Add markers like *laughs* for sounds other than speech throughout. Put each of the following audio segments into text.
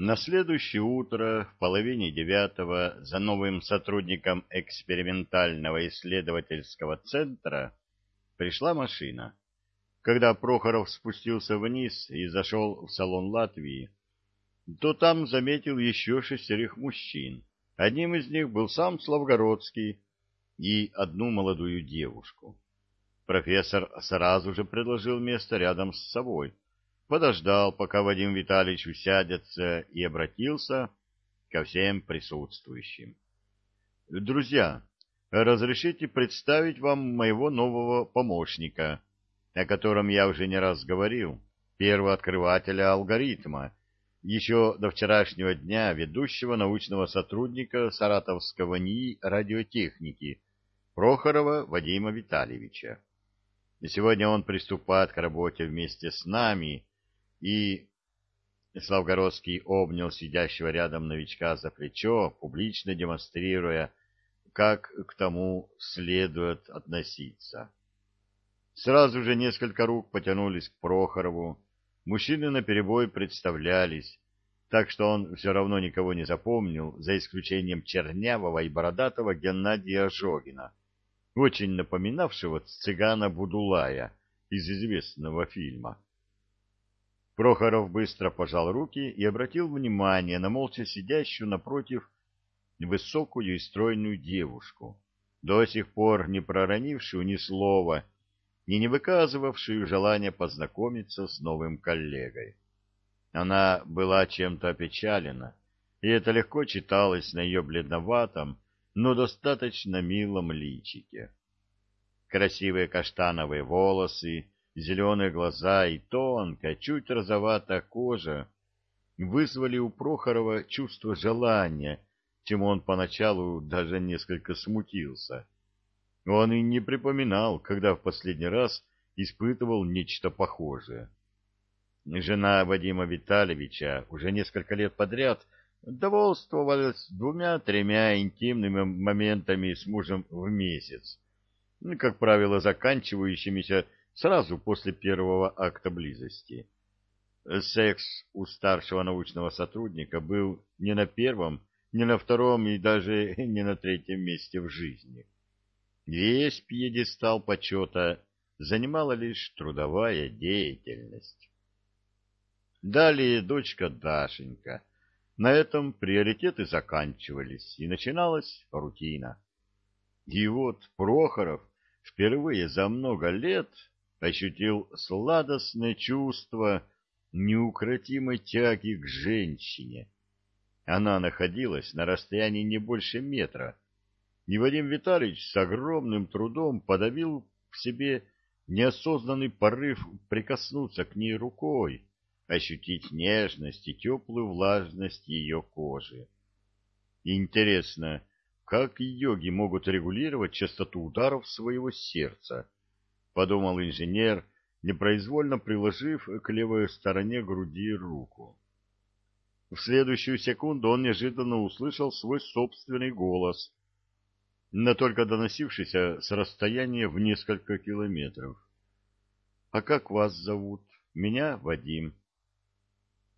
На следующее утро в половине девятого за новым сотрудником экспериментального исследовательского центра пришла машина. Когда Прохоров спустился вниз и зашел в салон Латвии, то там заметил еще шестерых мужчин. Одним из них был сам Славгородский и одну молодую девушку. Профессор сразу же предложил место рядом с собой — подождал, пока Вадим Витальевич усядется, и обратился ко всем присутствующим. «Друзья, разрешите представить вам моего нового помощника, о котором я уже не раз говорил, первого открывателя алгоритма, еще до вчерашнего дня ведущего научного сотрудника Саратовского НИИ радиотехники Прохорова Вадима Витальевича. Сегодня он приступает к работе вместе с нами, и Славгородский обнял сидящего рядом новичка за плечо, публично демонстрируя, как к тому следует относиться. Сразу же несколько рук потянулись к Прохорову, мужчины наперебой представлялись, так что он все равно никого не запомнил, за исключением чернявого и бородатого Геннадия Ожогина, очень напоминавшего цыгана Будулая из известного фильма. Прохоров быстро пожал руки и обратил внимание на молча сидящую напротив высокую и стройную девушку, до сих пор не проронившую ни слова и не выказывавшую желания познакомиться с новым коллегой. Она была чем-то опечалена, и это легко читалось на ее бледноватом, но достаточно милом личике. Красивые каштановые волосы, зеленые глаза и тонкая, чуть розоватая кожа вызвали у Прохорова чувство желания, чему он поначалу даже несколько смутился. Он и не припоминал, когда в последний раз испытывал нечто похожее. Жена Вадима Витальевича уже несколько лет подряд довольствовалась двумя-тремя интимными моментами с мужем в месяц, как правило, заканчивающимися сразу после первого акта близости. Секс у старшего научного сотрудника был не на первом, не на втором и даже *laughs* не на третьем месте в жизни. Весь пьедестал почета занимала лишь трудовая деятельность. Далее дочка Дашенька. На этом приоритеты заканчивались, и начиналась рутина. И вот Прохоров впервые за много лет ощутил сладостное чувство неукротимой тяги к женщине. Она находилась на расстоянии не больше метра, и Вадим Витальевич с огромным трудом подавил в себе неосознанный порыв прикоснуться к ней рукой, ощутить нежность и теплую влажность ее кожи. Интересно, как йоги могут регулировать частоту ударов своего сердца? Подумал инженер, непроизвольно приложив к левой стороне груди руку. В следующую секунду он неожиданно услышал свой собственный голос, но только доносившийся с расстояния в несколько километров. «А как вас зовут? Меня Вадим».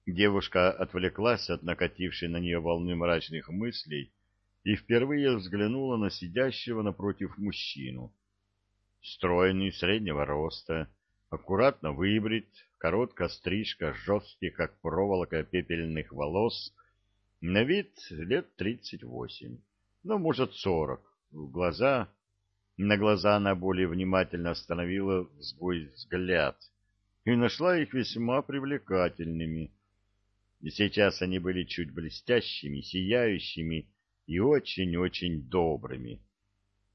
Девушка отвлеклась от накатившей на нее волны мрачных мыслей и впервые взглянула на сидящего напротив мужчину стройный, среднего роста, аккуратно выбрит, короткая стрижка жестких, как проволока пепельных волос, на вид лет тридцать восемь, ну, может, сорок. Глаза... На глаза она более внимательно остановила свой взгляд и нашла их весьма привлекательными. И сейчас они были чуть блестящими, сияющими и очень-очень добрыми.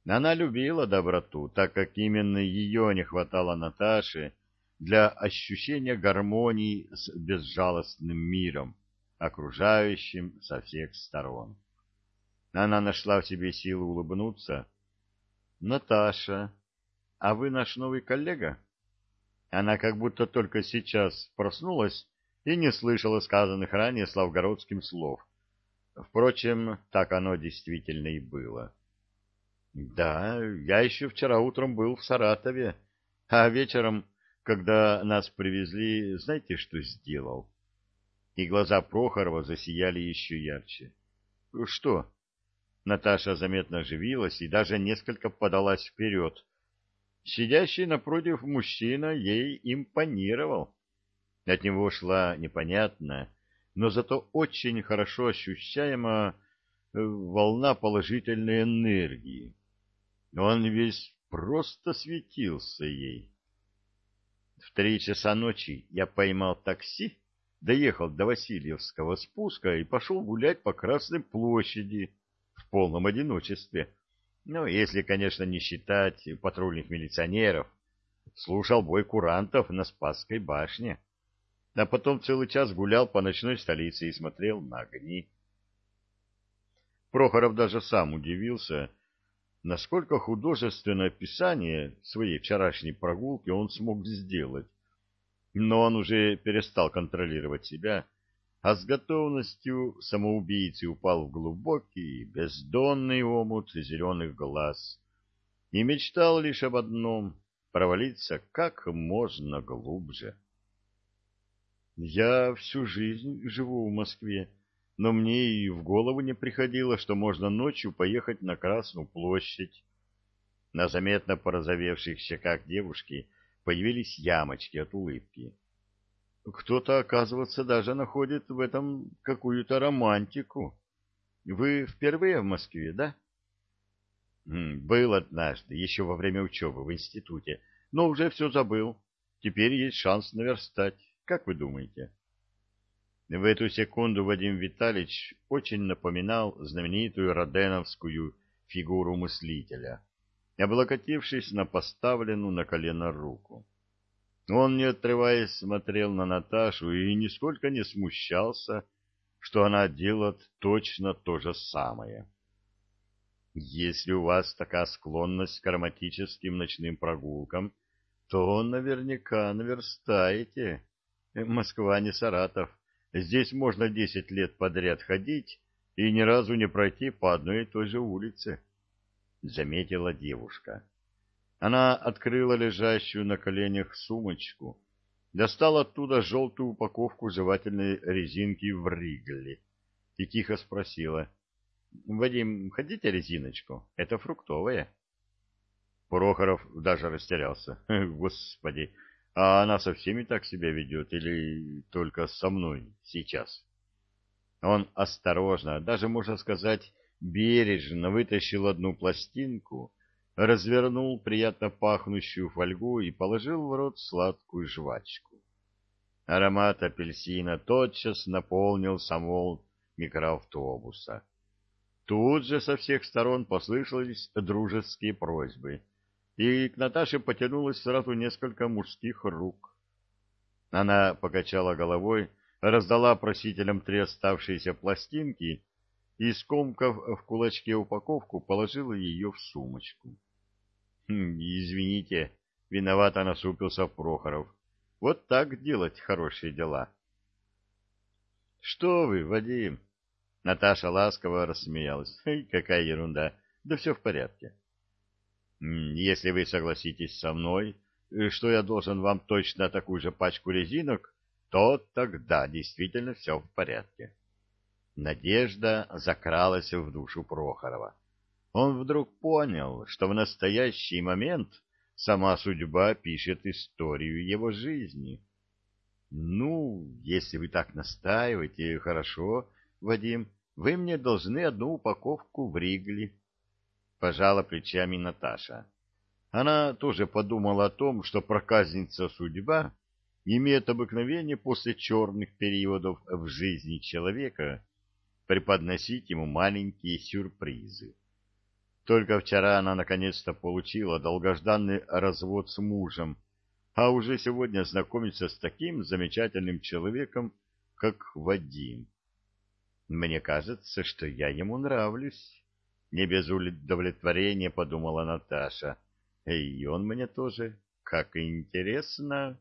Она любила доброту, так как именно ее не хватало Наташе для ощущения гармонии с безжалостным миром, окружающим со всех сторон. Она нашла в себе силу улыбнуться. «Наташа, а вы наш новый коллега?» Она как будто только сейчас проснулась и не слышала сказанных ранее славгородским слов. Впрочем, так оно действительно и было. Да, я еще вчера утром был в Саратове, а вечером, когда нас привезли, знаете, что сделал? и глаза Прохорова засияли еще ярче. — Что? Наташа заметно оживилась и даже несколько подалась вперед. Сидящий напротив мужчина ей импонировал. От него шла непонятная, но зато очень хорошо ощущаемая э, волна положительной энергии. Он весь просто светился ей. В три часа ночи я поймал такси, доехал до Васильевского спуска и пошел гулять по Красной площади в полном одиночестве. Ну, если, конечно, не считать патрульных милиционеров. Слушал бой курантов на Спасской башне а потом целый час гулял по ночной столице и смотрел на огни. Прохоров даже сам удивился, насколько художественное описание своей вчерашней прогулки он смог сделать. Но он уже перестал контролировать себя, а с готовностью самоубийцы упал в глубокий, бездонный омут зеленых глаз и мечтал лишь об одном — провалиться как можно глубже. Я всю жизнь живу в Москве, но мне и в голову не приходило, что можно ночью поехать на Красную площадь. На заметно порозовевших щеках девушки появились ямочки от улыбки. Кто-то, оказывается, даже находит в этом какую-то романтику. Вы впервые в Москве, да? Был однажды, еще во время учебы в институте, но уже все забыл. Теперь есть шанс наверстать. Как вы думаете? В эту секунду Вадим Витальевич очень напоминал знаменитую роденовскую фигуру мыслителя, облокотившись на поставленную на колено руку. Он, не отрываясь, смотрел на Наташу и нисколько не смущался, что она делает точно то же самое. Если у вас такая склонность к ароматическим ночным прогулкам, то наверняка наверстаете. Москва не Саратов. Здесь можно десять лет подряд ходить и ни разу не пройти по одной и той же улице, — заметила девушка. Она открыла лежащую на коленях сумочку, достала оттуда желтую упаковку жевательной резинки в Ригле и тихо спросила. — Вадим, хотите резиночку? Это фруктовая. Прохоров даже растерялся. *laughs* — Господи! А она со всеми так себя ведет или только со мной сейчас? Он осторожно, даже, можно сказать, бережно вытащил одну пластинку, развернул приятно пахнущую фольгу и положил в рот сладкую жвачку. Аромат апельсина тотчас наполнил самол микроавтобуса. Тут же со всех сторон послышались дружеские просьбы — и к Наташе потянулось сразу несколько мужских рук. Она покачала головой, раздала просителям три оставшиеся пластинки и, скомкав в кулачке упаковку, положила ее в сумочку. «Хм, «Извините», — виновато насупился Прохоров. «Вот так делать хорошие дела». «Что вы, Вадим?» Наташа ласково рассмеялась. «Какая ерунда! Да все в порядке». Если вы согласитесь со мной, э, что я должен вам точно такую же пачку резинок, то тогда действительно все в порядке. Надежда закралась в душу Прохорова. Он вдруг понял, что в настоящий момент сама судьба пишет историю его жизни. «Ну, если вы так настаиваете, хорошо, Вадим, вы мне должны одну упаковку в Ригли». — пожала плечами Наташа. Она тоже подумала о том, что проказница судьба имеет обыкновение после черных периодов в жизни человека преподносить ему маленькие сюрпризы. Только вчера она наконец-то получила долгожданный развод с мужем, а уже сегодня знакомится с таким замечательным человеком, как Вадим. Мне кажется, что я ему нравлюсь. Не без удовлетворения подумала Наташа. И он мне тоже. Как интересно.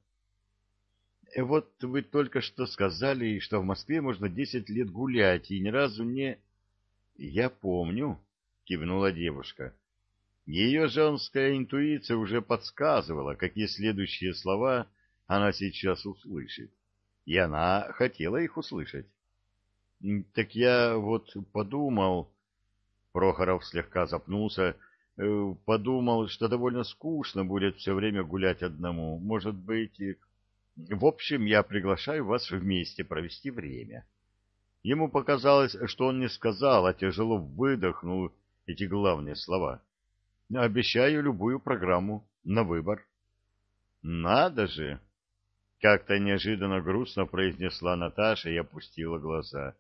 Э, вот вы только что сказали, что в Москве можно десять лет гулять, и ни разу не... Я помню, кивнула девушка. Ее женская интуиция уже подсказывала, какие следующие слова она сейчас услышит. и она хотела их услышать. — Так я вот подумал... Прохоров слегка запнулся, э, подумал, что довольно скучно будет все время гулять одному. Может быть... В общем, я приглашаю вас вместе провести время. Ему показалось, что он не сказал, а тяжело выдохнул эти главные слова. Обещаю любую программу на выбор. Надо же! Как-то неожиданно грустно произнесла Наташа и опустила глаза.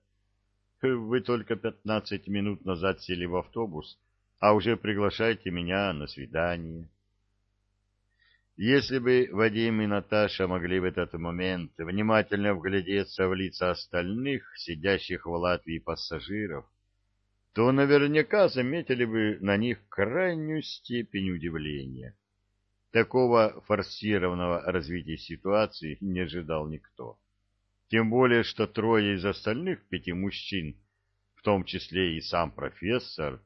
Вы только пятнадцать минут назад сели в автобус, а уже приглашаете меня на свидание. Если бы Вадим и Наташа могли в этот момент внимательно вглядеться в лица остальных, сидящих в Латвии пассажиров, то наверняка заметили бы на них крайнюю степень удивления. Такого форсированного развития ситуации не ожидал никто. Тем более, что трое из остальных пяти мужчин, в том числе и сам профессор,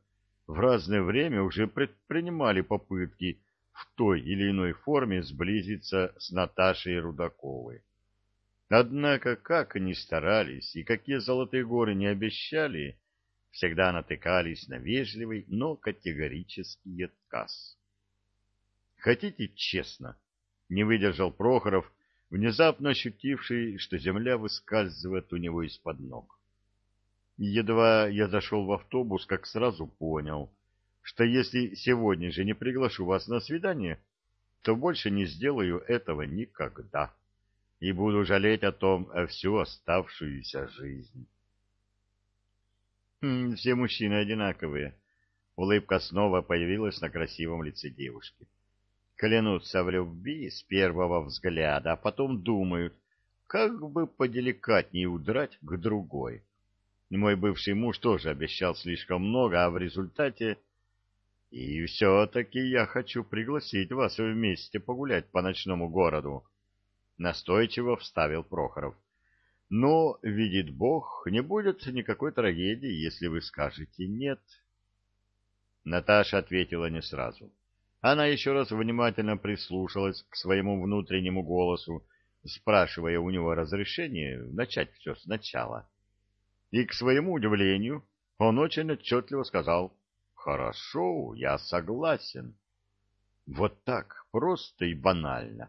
в разное время уже предпринимали попытки в той или иной форме сблизиться с Наташей Рудаковой. Однако, как они старались и какие золотые горы не обещали, всегда натыкались на вежливый, но категорический отказ. Хотите честно? Не выдержал Прохоров, внезапно ощутивший, что земля выскальзывает у него из-под ног. Едва я зашел в автобус, как сразу понял, что если сегодня же не приглашу вас на свидание, то больше не сделаю этого никогда и буду жалеть о том всю оставшуюся жизнь. Хм, все мужчины одинаковые. Улыбка снова появилась на красивом лице девушки. Клянутся в любви с первого взгляда, а потом думают, как бы поделикатнее удрать к другой. Мой бывший муж тоже обещал слишком много, а в результате и все-таки я хочу пригласить вас вместе погулять по ночному городу, — настойчиво вставил Прохоров. Но, видит Бог, не будет никакой трагедии, если вы скажете «нет». Наташа ответила не сразу. Она еще раз внимательно прислушалась к своему внутреннему голосу, спрашивая у него разрешение начать все сначала. И, к своему удивлению, он очень отчетливо сказал Хорошо, я согласен. Вот так, просто и банально.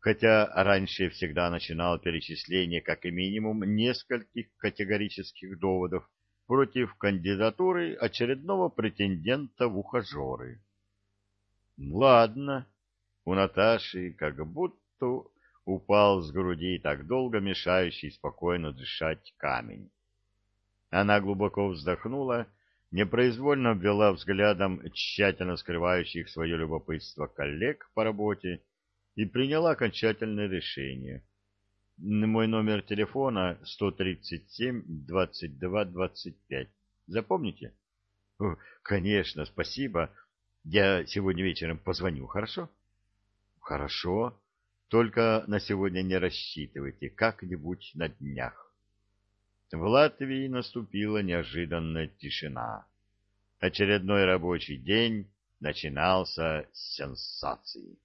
Хотя раньше всегда начинал перечисление как минимум нескольких категорических доводов против кандидатуры очередного претендента в ухажеры. Ладно, у Наташи как будто упал с груди так долго мешающий спокойно дышать камень. Она глубоко вздохнула непроизвольно обвела взглядом тщательно скрывающих свое любопытство коллег по работе и приняла окончательное решение. Мой номер телефона 137-22-25. Запомните? Конечно, спасибо. Я сегодня вечером позвоню, хорошо? Хорошо. Только на сегодня не рассчитывайте, как-нибудь на днях. В Латвии наступила неожиданная тишина. Очередной рабочий день начинался с сенсации.